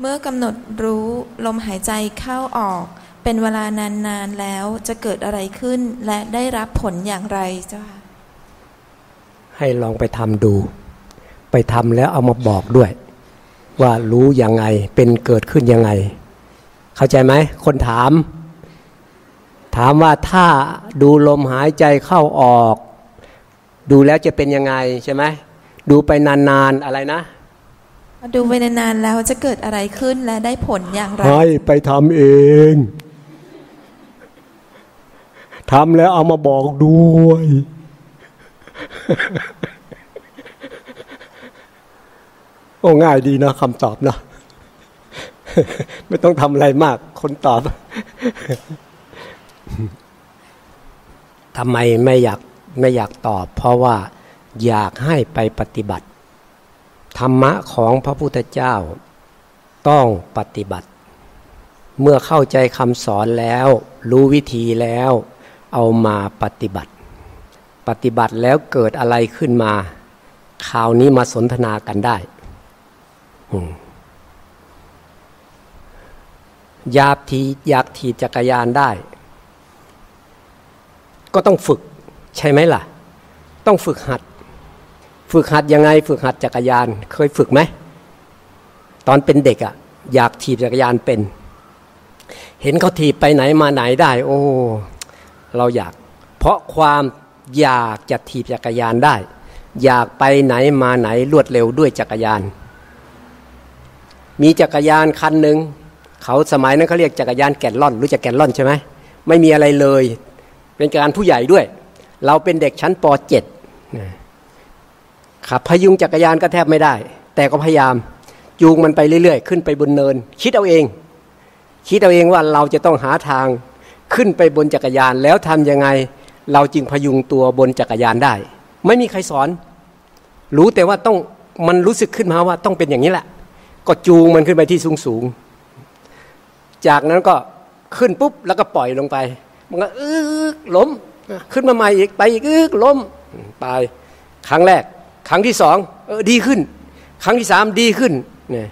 เมื่อกำหนดรู้ลมหายใจเข้าออก เป็นเวลานานๆแล้วจะเกิดอะไรขึ้นและได้รับผลอย่างไรเจ้าค่ะให้ลองไปทำดู ไปทำแล้วเอามาบอกด้วย ว่ารู้ยังไงเป็นเกิดขึ้นยังไง เข้าใจไหมคนถาม ถามว่าถ้าดูลมหายใจเข้าออก ดูแล้วจะเป็นยังไงใช่ไหมดูไปนานๆอะไรนะ ดูไปนานๆแล้วจะเกิดอะไรขึ้นและได้ผลอย่างไรให้ไปทำเองทำแล้วเอามาบอกด้วย โอ้ง่ายดีนะคำตอบนะ ไม่ต้องทำอะไรมาก คนตอบทำไมไม่อยากไม่อยากตอบ เพราะว่าอยากให้ไปปฏิบัติ ธรรมะของพระพุทธเจ้า ต้องปฏิบัติ เมื่อเข้าใจคำสอนแล้ว รู้วิธีแล้ว เอามาปฏิบัติ ปฏิบัติแล้วเกิดอะไรขึ้นมาคราวนี้มาสนทนากันได้อยากทีอยากถีบจักรยานได้ ก็ต้องฝึกใช่ไหมล่ะ ต้องฝึกหัด ฝึกหัดยังไง ฝึกหัดจักรยาน เคยฝึกไหมตอนเป็นเด็กอะ่ะ อยากถีบจักรยานเป็น เห็นเขาถีบไปไหนมาไหนได้ โอ้เราอยาก เพราะความอยากจะถีบจักรยานได้ อยากไปไหนมาไหนรวดเร็วด้วยจักรยาน มีจักรยานคันหนึ่งเขาสมัยนั้นเขาเรียกจักรยานแก่นล่อนรู้จักแก่นล่อนใช่ไหมไม่มีอะไรเลย เป็นการผู้ใหญ่ด้วย เราเป็นเด็กชั้นป .7 ขับพยุงจักรยานก็แทบไม่ได้ แต่ก็พยายามจูงมันไปเรื่อยๆ ขึ้นไปบนเนิน คิดเอาเอง คิดเอาเองว่าเราจะต้องหาทางขึ้นไปบนจักรยานแล้วทำยังไง เราจึงพยุงตัวบนจักรยานได้ ไม่มีใครสอน รู้แต่ว่าต้องมันรู้สึกขึ้นมาว่าต้องเป็นอย่างนี้แหละ ก็จูงมันขึ้นไปที่สูงสูงๆจากนั้นก็ขึ้นปุ๊บแล้วก็ปล่อยลงไป มันก็อึ๊กล้ม ขึ้นมาใหม่อีกไปอีกอึ๊กล้มตายครั้งแรก ครั้งที่สองเออดีขึ้น ครั้งที่สามดีขึ้นเนี่ย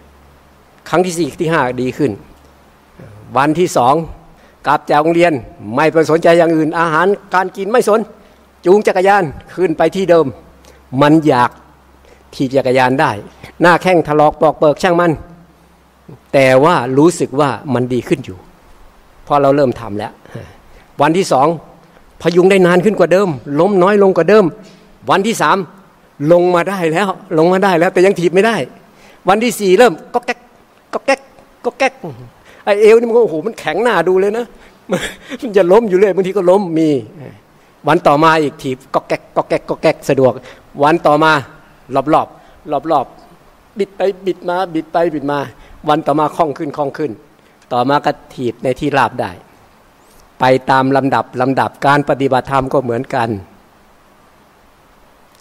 ครั้งที่สี่ที่ห้าดีขึ้น วันที่สองกลับจากโรงเรียนไม่ไปสนใจอย่างอื่น อาหารการกินไม่สน จูงจักรยานขึ้นไปที่เดิม มันอยากขี่จักรยานได้ หน้าแข้งถลอกปอกเปิกช่างมัน แต่ว่ารู้สึกว่ามันดีขึ้นอยู่พอเราเริ่มทำแล้ว วันที่สองพยุงได้นานขึ้นกว่าเดิม ล้มน้อยลงกว่าเดิม วันที่สาม ลงมาได้แล้ว ลงมาได้แล้ว แต่ยังถีบไม่ได้ วันที่สี่เริ่มก็แก๊กก็แก๊กก็แก๊กไอเอวนี่มันโอ้โหมันแข็งหน้าดูเลยนะมันจะล้มอยู่เลยบางทีก็ล้มมี วันต่อมาอีกถีบก็แก๊กก็แก๊กก็แก๊กสะดวก วันต่อมารอบรอบรอบรอบบิดไปบิดมา บิดไปบิดมา วันต่อมาคล่องขึ้นคล่องขึ้น ต่อมาก็ถีบในที่ราบได้ ไปตามลำดับลำดับการปฏิบัติธรรมก็เหมือนกัน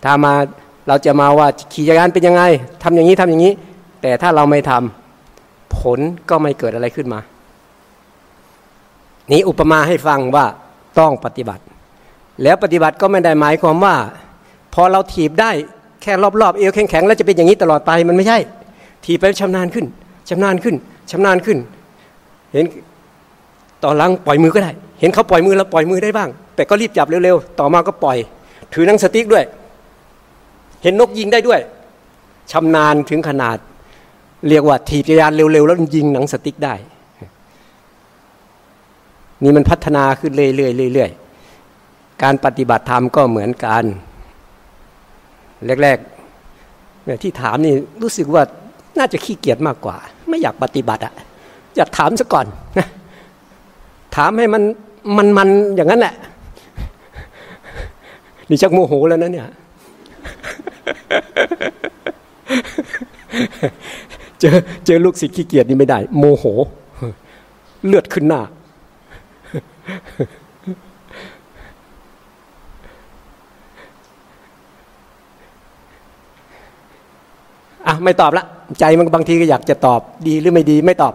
ถ้ามา เราจะมาว่าขี่จักรยานเป็นยังไงทำอย่างนี้ทำอย่างนี้ แต่ถ้าเราไม่ทำผลก็ไม่เกิดอะไรขึ้นมา นี่อุปมาให้ฟังว่าต้องปฏิบัติ แล้วปฏิบัติก็ไม่ได้หมายความว่า พอเราถีบได้แค่รอบๆเอวแข็งๆแล้วจะเป็นอย่างนี้ตลอดไปมันไม่ใช่ ถีบไปชำนาญขึ้นชำนาญขึ้นชำนาญขึ้น เห็นต่อหลังปล่อยมือก็ได้ เห็นเขาปล่อยมือแล้วปล่อยมือได้บ้าง แต่ก็รีบจับเร็วๆ ต่อมาก็ปล่อย ถือนังสติ๊กด้วย เห็นนกยิงได้ด้วยชำนาญถึงขนาด เรียกว่าถีบจักรยานเร็วๆ แล้วยิงหนังสติ๊กได้ นี่มันพัฒนาขึ้นเรื่อยๆเรื่อยๆการปฏิบัติธรรมก็เหมือนกันแรกๆเนี่ยที่ถามนี่รู้สึกว่าน่าจะขี้เกียจมากกว่า ไม่อยากปฏิบัติอะอยากถามซะก่อนนะถามให้มันมันมันอย่างนั้นแหละนี่ชักโมโหแล้วนะเนี่ย เจอเจอลูกศิษย์ขี้เกียจนี่ไม่ได้ โมโห เลือดขึ้นหน้า อะ ไม่ตอบละ ใจมันบางทีก็อยากจะตอบดีหรือไม่ดีไม่ตอบ